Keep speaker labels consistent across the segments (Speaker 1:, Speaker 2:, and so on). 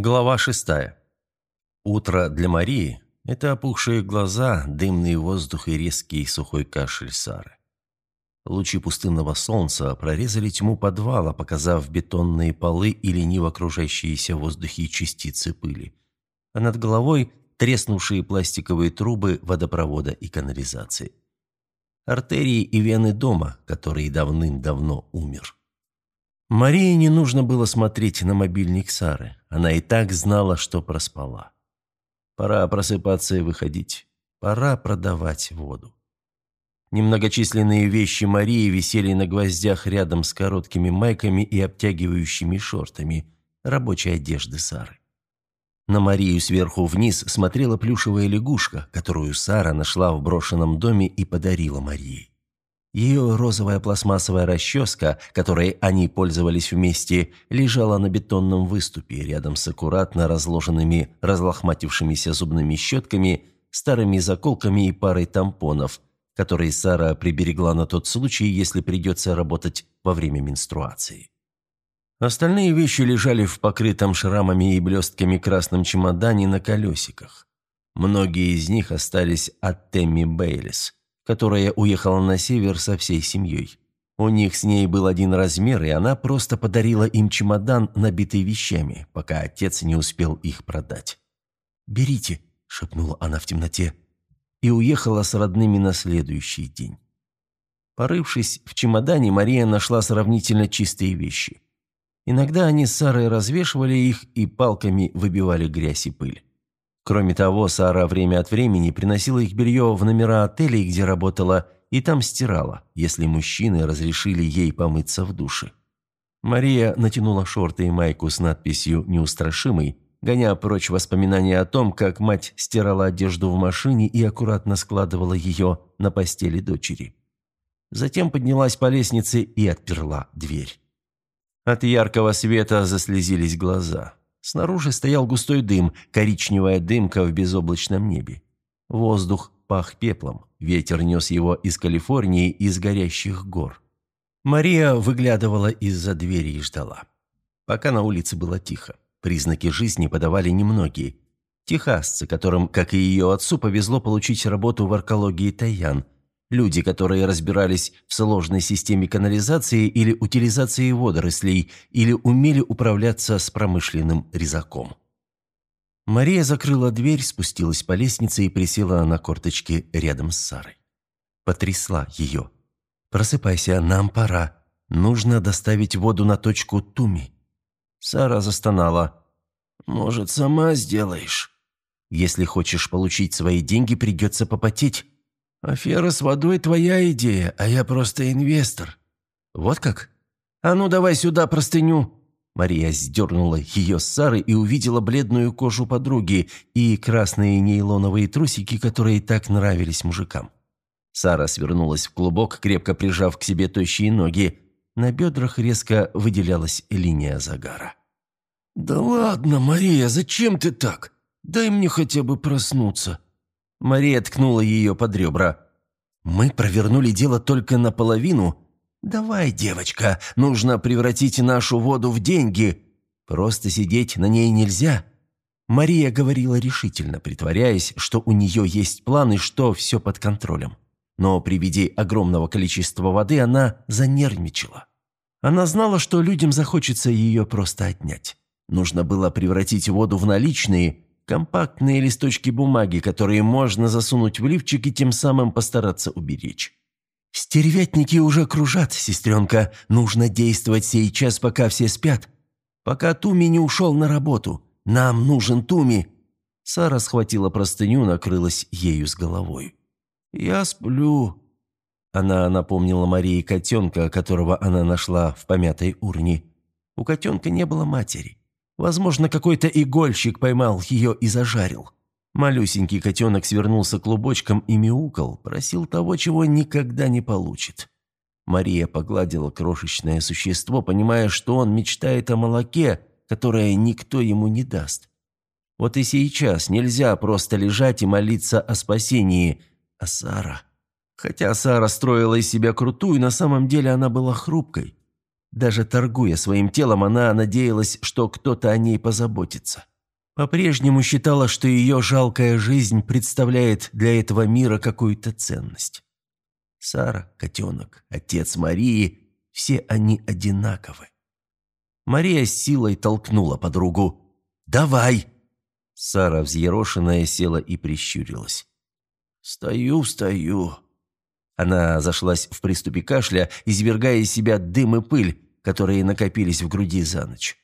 Speaker 1: Глава шестая. Утро для Марии – это опухшие глаза, дымный воздух и резкий сухой кашель Сары. Лучи пустынного солнца прорезали тьму подвала, показав бетонные полы и лениво окружающиеся в воздухе частицы пыли. А над головой – треснувшие пластиковые трубы водопровода и канализации. Артерии и вены дома, который давным-давно умер. Марии не нужно было смотреть на мобильник Сары. Она и так знала, что проспала. Пора просыпаться и выходить. Пора продавать воду. Немногочисленные вещи Марии висели на гвоздях рядом с короткими майками и обтягивающими шортами рабочей одежды Сары. На Марию сверху вниз смотрела плюшевая лягушка, которую Сара нашла в брошенном доме и подарила Марии. Ее розовая пластмассовая расческа, которой они пользовались вместе, лежала на бетонном выступе рядом с аккуратно разложенными разлохматившимися зубными щетками, старыми заколками и парой тампонов, которые Сара приберегла на тот случай, если придется работать во время менструации. Остальные вещи лежали в покрытом шрамами и блестками красном чемодане на колесиках. Многие из них остались от Тэмми Бейлис – которая уехала на север со всей семьей. У них с ней был один размер, и она просто подарила им чемодан, набитый вещами, пока отец не успел их продать. «Берите», – шепнула она в темноте, и уехала с родными на следующий день. Порывшись в чемодане, Мария нашла сравнительно чистые вещи. Иногда они с Сарой развешивали их и палками выбивали грязь и пыль. Кроме того, Сара время от времени приносила их белье в номера отелей, где работала, и там стирала, если мужчины разрешили ей помыться в душе. Мария натянула шорты и майку с надписью «Неустрашимый», гоня прочь воспоминания о том, как мать стирала одежду в машине и аккуратно складывала ее на постели дочери. Затем поднялась по лестнице и отперла дверь. От яркого света заслезились глаза. Снаружи стоял густой дым, коричневая дымка в безоблачном небе. Воздух пах пеплом, ветер нес его из Калифорнии, из горящих гор. Мария выглядывала из-за двери и ждала. Пока на улице было тихо. Признаки жизни подавали немногие. Техасцы, которым, как и ее отцу, повезло получить работу в аркологии Тайян – Люди, которые разбирались в сложной системе канализации или утилизации водорослей, или умели управляться с промышленным резаком. Мария закрыла дверь, спустилась по лестнице и присела на корточки рядом с Сарой. Потрясла ее. «Просыпайся, нам пора. Нужно доставить воду на точку Туми». Сара застонала. «Может, сама сделаешь?» «Если хочешь получить свои деньги, придется попотеть». «Афера с водой – твоя идея, а я просто инвестор». «Вот как? А ну давай сюда простыню!» Мария сдернула ее с Сары и увидела бледную кожу подруги и красные нейлоновые трусики, которые так нравились мужикам. Сара свернулась в клубок, крепко прижав к себе тощие ноги. На бедрах резко выделялась линия загара. «Да ладно, Мария, зачем ты так? Дай мне хотя бы проснуться», Мария ткнула ее под ребра. «Мы провернули дело только наполовину. Давай, девочка, нужно превратить нашу воду в деньги. Просто сидеть на ней нельзя». Мария говорила решительно, притворяясь, что у нее есть план и что все под контролем. Но при виде огромного количества воды она занервничала. Она знала, что людям захочется ее просто отнять. Нужно было превратить воду в наличные, Компактные листочки бумаги, которые можно засунуть в лифчик и тем самым постараться уберечь. «Стервятники уже кружат, сестренка. Нужно действовать сейчас, пока все спят. Пока Туми не ушел на работу. Нам нужен Туми». Сара схватила простыню, накрылась ею с головой. «Я сплю». Она напомнила Марии котенка, которого она нашла в помятой урне. У котенка не было матери. Возможно, какой-то игольщик поймал ее и зажарил. Малюсенький котенок свернулся клубочком и мяукал, просил того, чего никогда не получит. Мария погладила крошечное существо, понимая, что он мечтает о молоке, которое никто ему не даст. Вот и сейчас нельзя просто лежать и молиться о спасении. А Сара... Хотя Сара строила из себя крутую, на самом деле она была хрупкой. Даже торгуя своим телом, она надеялась, что кто-то о ней позаботится. По-прежнему считала, что ее жалкая жизнь представляет для этого мира какую-то ценность. Сара, котенок, отец Марии – все они одинаковы. Мария с силой толкнула подругу. «Давай!» Сара, взъерошенная, села и прищурилась. «Стою, стою». Она зашлась в приступе кашля, извергая из себя дым и пыль, которые накопились в груди за ночь.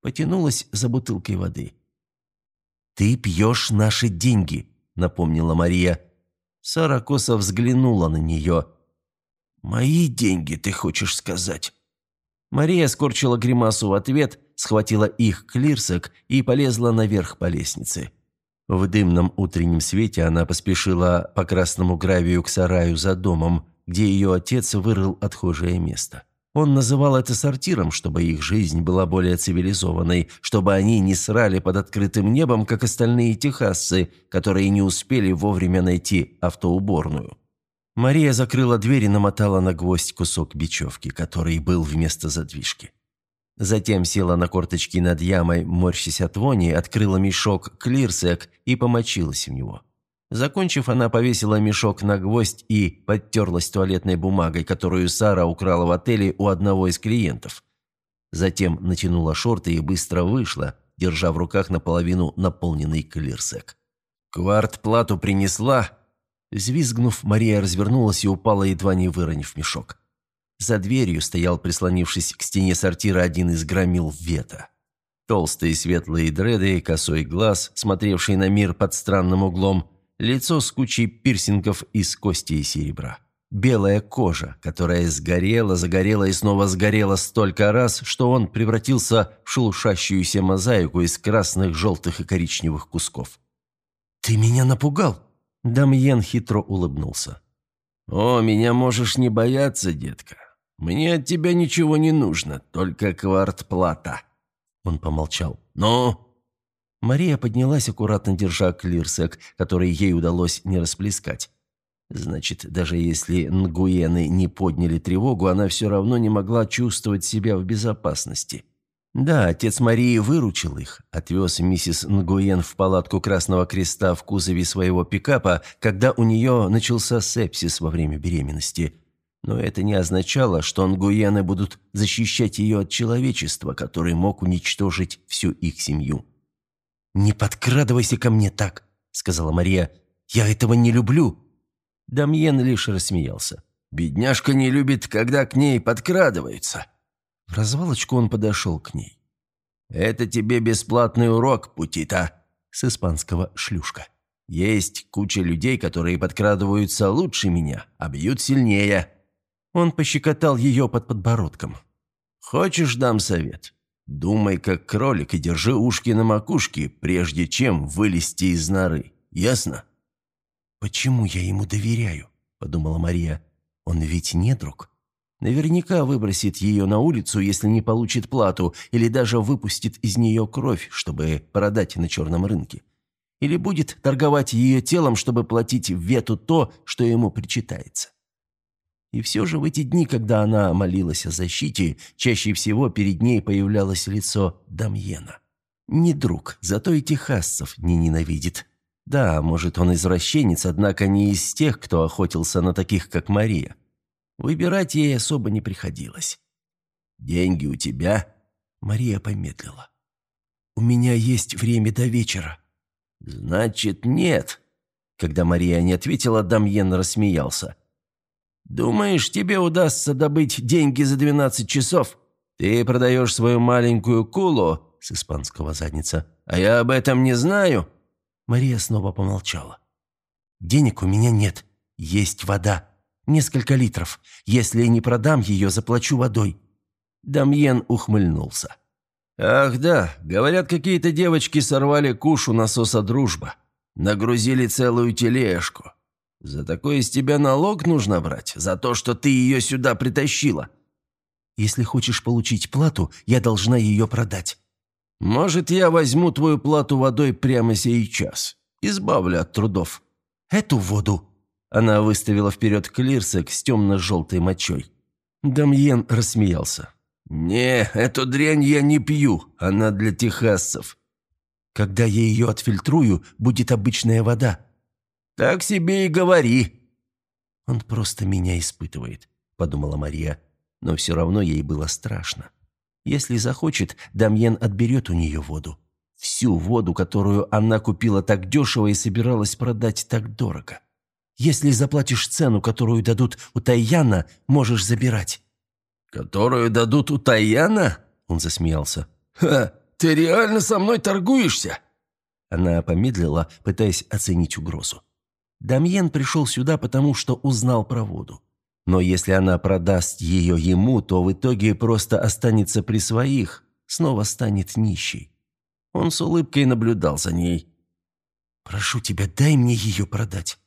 Speaker 1: Потянулась за бутылкой воды. «Ты пьешь наши деньги», — напомнила Мария. Сара косо взглянула на нее. «Мои деньги, ты хочешь сказать?» Мария скорчила гримасу в ответ, схватила их клирсок и полезла наверх по лестнице. В дымном утреннем свете она поспешила по красному гравию к сараю за домом, где ее отец вырыл отхожее место. Он называл это сортиром, чтобы их жизнь была более цивилизованной, чтобы они не срали под открытым небом, как остальные техасцы, которые не успели вовремя найти автоуборную. Мария закрыла дверь и намотала на гвоздь кусок бечевки, который был вместо задвижки. Затем села на корточки над ямой, морщась от вони, открыла мешок клирсек и помочилась в него. Закончив, она повесила мешок на гвоздь и подтерлась туалетной бумагой, которую Сара украла в отеле у одного из клиентов. Затем натянула шорты и быстро вышла, держа в руках наполовину наполненный клирсек. «Квартплату принесла?» Звизгнув, Мария развернулась и упала, едва не выронив мешок. За дверью стоял, прислонившись к стене сортира, один из громил Вета. Толстые светлые дреды, косой глаз, смотревший на мир под странным углом, Лицо с кучей пирсингов из кости и серебра. Белая кожа, которая сгорела, загорела и снова сгорела столько раз, что он превратился в шелушащуюся мозаику из красных, желтых и коричневых кусков. «Ты меня напугал!» Дамьен хитро улыбнулся. «О, меня можешь не бояться, детка. Мне от тебя ничего не нужно, только квартплата». Он помолчал. «Ну, Мария поднялась, аккуратно держа клирсек, который ей удалось не расплескать. Значит, даже если нгуены не подняли тревогу, она все равно не могла чувствовать себя в безопасности. Да, отец Марии выручил их, отвез миссис Нгуен в палатку Красного Креста в кузове своего пикапа, когда у нее начался сепсис во время беременности. Но это не означало, что нгуены будут защищать ее от человечества, который мог уничтожить всю их семью. «Не подкрадывайся ко мне так», — сказала Мария. «Я этого не люблю». Дамьен лишь рассмеялся. «Бедняжка не любит, когда к ней подкрадываются». В развалочку он подошел к ней. «Это тебе бесплатный урок, Путита», с испанского «шлюшка». «Есть куча людей, которые подкрадываются лучше меня, а бьют сильнее». Он пощекотал ее под подбородком. «Хочешь, дам совет? Думай, как кролик, и держи ушки на макушке, прежде чем вылезти из норы. Ясно?» «Почему я ему доверяю?» – подумала Мария. «Он ведь не друг. Наверняка выбросит ее на улицу, если не получит плату, или даже выпустит из нее кровь, чтобы продать на черном рынке. Или будет торговать ее телом, чтобы платить вету то, что ему причитается. И все же в эти дни, когда она молилась о защите, чаще всего перед ней появлялось лицо Дамьена. Не друг, зато и техасцев не ненавидит. Да, может, он извращенец, однако не из тех, кто охотился на таких, как Мария. Выбирать ей особо не приходилось. «Деньги у тебя?» Мария помедлила. «У меня есть время до вечера». «Значит, нет». Когда Мария не ответила, Дамьен рассмеялся. Думаешь, тебе удастся добыть деньги за 12 часов? Ты продаешь свою маленькую кулу с испанского задница, а я об этом не знаю». Мария снова помолчала. «Денег у меня нет. Есть вода. Несколько литров. Если не продам ее, заплачу водой». Дамьен ухмыльнулся. «Ах да, говорят, какие-то девочки сорвали кушу насоса «Дружба». Нагрузили целую тележку. За такое из тебя налог нужно брать? За то, что ты ее сюда притащила?» «Если хочешь получить плату, я должна ее продать». «Может, я возьму твою плату водой прямо сейчас. Избавлю от трудов». «Эту воду?» Она выставила вперед клирсек с темно-желтой мочой. Дамьен рассмеялся. «Не, эту дрянь я не пью, она для техасцев».
Speaker 2: «Когда я ее отфильтрую, будет обычная вода».
Speaker 1: «Так себе и говори».
Speaker 2: «Он просто меня испытывает», — подумала Мария, но все равно ей было страшно. Если захочет, Дамьен отберет у нее воду. Всю воду, которую она купила так дешево и собиралась продать так дорого. Если заплатишь цену, которую дадут у Тайяна, можешь забирать».
Speaker 1: «Которую дадут у Тайяна?» Он засмеялся. «Ха, ты реально со мной торгуешься?»
Speaker 2: Она помедлила, пытаясь оценить угрозу. Дамьен пришел сюда, потому что узнал про воду. Но если она продаст ее ему, то в итоге просто останется при своих, снова станет нищей. Он с улыбкой наблюдал за ней. «Прошу тебя, дай мне ее продать.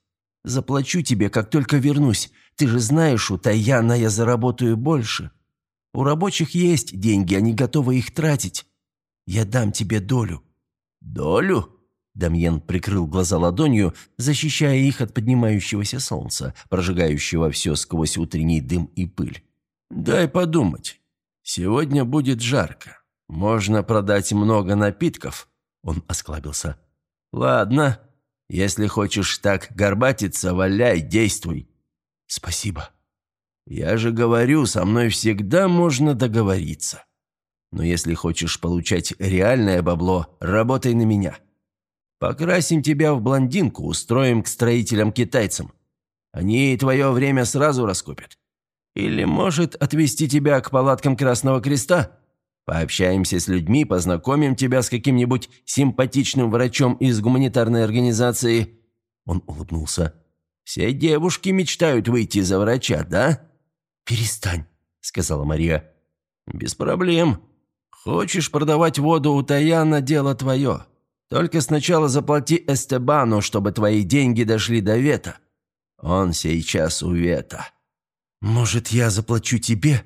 Speaker 2: Заплачу тебе, как только вернусь. Ты же знаешь, у Таяна я заработаю больше. У рабочих есть деньги, они готовы их тратить. Я дам тебе долю».
Speaker 1: «Долю?»
Speaker 2: Дамьен прикрыл глаза ладонью, защищая их от поднимающегося солнца, прожигающего все сквозь утренний дым и пыль.
Speaker 1: «Дай подумать. Сегодня будет жарко. Можно продать много напитков». Он осклабился. «Ладно, если хочешь так горбатиться, валяй, действуй».
Speaker 2: «Спасибо».
Speaker 1: «Я же говорю, со мной всегда можно договориться. Но если хочешь получать реальное бабло, работай на меня. Покрасим тебя в блондинку, устроим к строителям-китайцам. Они твое время сразу раскупят. Или, может, отвезти тебя к палаткам Красного Креста?» Пообщаемся с людьми, познакомим тебя с каким-нибудь симпатичным врачом из гуманитарной организации». Он улыбнулся. «Все девушки мечтают выйти за врача, да?»
Speaker 2: «Перестань», — сказала Мария.
Speaker 1: «Без проблем. Хочешь продавать воду у Таяна – дело твое. Только сначала заплати Эстебану, чтобы твои деньги дошли до Вета. Он сейчас у Вета».
Speaker 2: «Может, я заплачу тебе?»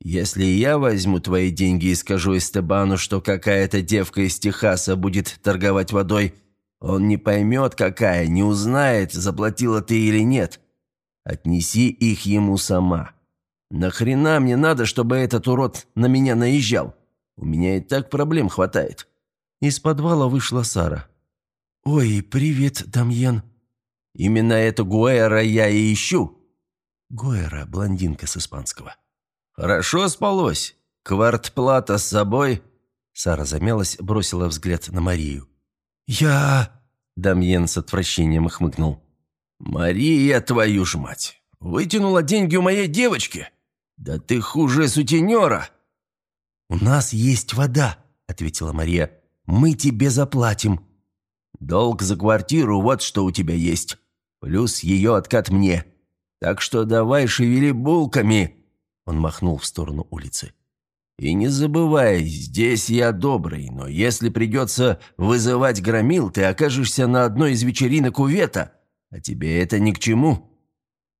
Speaker 1: Если я возьму твои деньги и скажу Эстебану, что какая-то девка из Техаса будет торговать водой, он не поймет, какая, не узнает, заплатила ты или нет. Отнеси их ему сама. Нахрена мне надо, чтобы этот урод на меня наезжал? У меня и так проблем хватает».
Speaker 2: Из подвала вышла Сара. «Ой, привет, Дамьен».
Speaker 1: «Именно эту Гуэра я и ищу».
Speaker 2: Гуэра, блондинка с испанского.
Speaker 1: «Хорошо спалось. Квартплата с собой?»
Speaker 2: Сара замялась, бросила взгляд на Марию.
Speaker 1: «Я...» Дамьен с отвращением хмыкнул. «Мария, твою ж мать! Вытянула деньги у моей девочки? Да ты хуже сутенера!»
Speaker 2: «У нас есть вода», — ответила Мария. «Мы тебе заплатим».
Speaker 1: «Долг за квартиру, вот что у тебя есть. Плюс ее откат мне. Так что давай шевели булками!» Он махнул в сторону улицы. «И не забывай, здесь я добрый, но если придется вызывать громил, ты окажешься на одной из вечеринок у Вета, а тебе это ни к чему».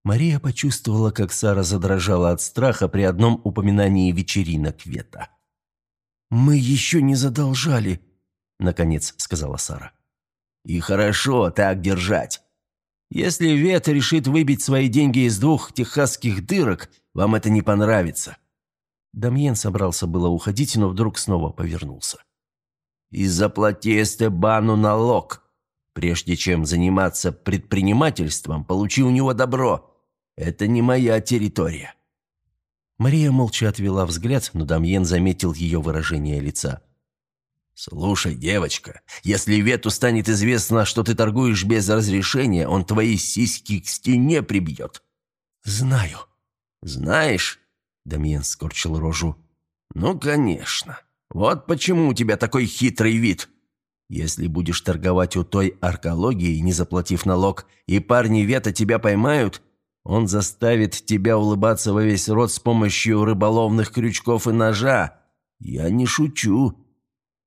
Speaker 2: Мария почувствовала, как Сара задрожала от страха при одном упоминании вечеринок Вета. «Мы еще не задолжали», — наконец сказала Сара.
Speaker 1: «И хорошо так держать. Если Вет решит выбить свои деньги из двух техасских дырок, вам это не понравится».
Speaker 2: Дамьен собрался было уходить, но вдруг снова повернулся.
Speaker 1: «И заплати Эстебану налог. Прежде чем заниматься предпринимательством, получи у него добро. Это не моя территория».
Speaker 2: Мария молча отвела взгляд, но Дамьен заметил ее выражение лица.
Speaker 1: «Слушай, девочка, если Вету станет известно, что ты торгуешь без разрешения, он твои сиськи к стене прибьет».
Speaker 2: «Знаю».
Speaker 1: «Знаешь?» – Дамьен скорчил рожу. «Ну, конечно. Вот почему у тебя такой хитрый вид. Если будешь торговать у той аркологии, не заплатив налог, и парни Вета тебя поймают, он заставит тебя улыбаться во весь рот с помощью рыболовных крючков и ножа. Я не шучу».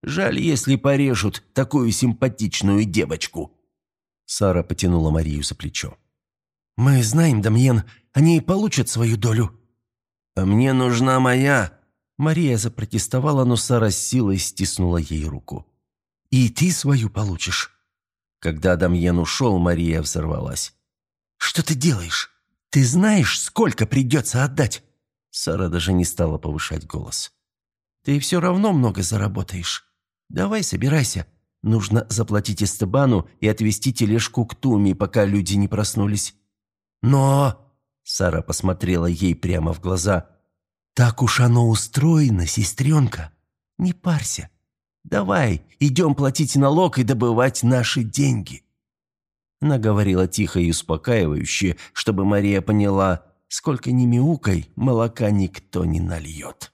Speaker 1: Жаль, если порежут такую симпатичную девочку».
Speaker 2: Сара потянула Марию за плечо. «Мы знаем, Дамьен, они получат свою долю».
Speaker 1: «А мне нужна моя».
Speaker 2: Мария запротестовала, но Сара с силой стиснула ей руку. «И ты свою получишь».
Speaker 1: Когда Дамьен ушел, Мария взорвалась.
Speaker 2: «Что ты делаешь? Ты знаешь, сколько придется отдать?» Сара даже не стала повышать голос. «Ты все равно много заработаешь. Давай, собирайся. Нужно заплатить Эстебану и отвезти тележку к Туми, пока люди не проснулись». «Но...» — Сара посмотрела ей прямо в глаза. «Так уж оно устроено, сестренка. Не парься. Давай, идем платить налог и добывать наши деньги». Она говорила тихо и успокаивающе, чтобы Мария поняла, сколько ни мяукой, молока никто не нальет.